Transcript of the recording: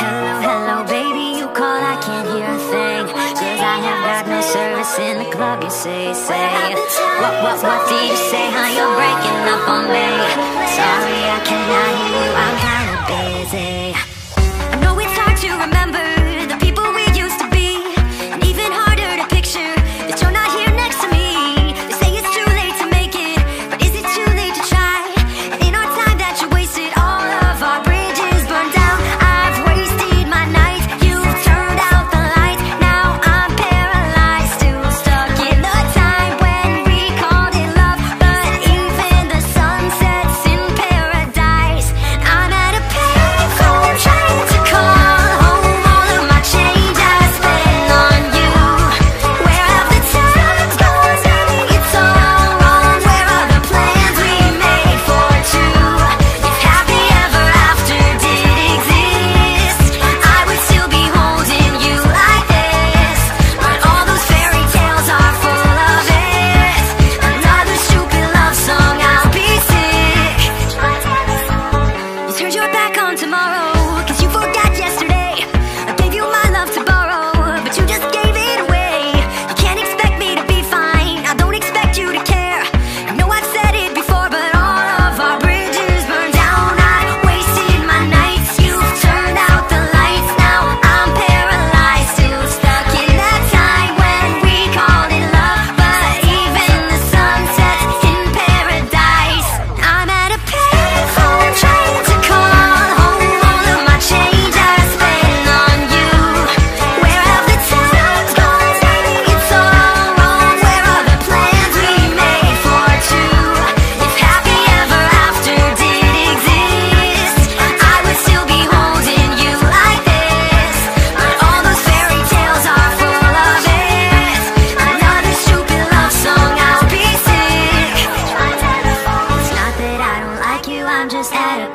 Hello, hello, baby, you call, I can't hear a thing. Cause I have got no service in the club, you say, say. What, what, what do you say, how huh? you're breaking up on me. Sorry, I cannot hear you, I'm having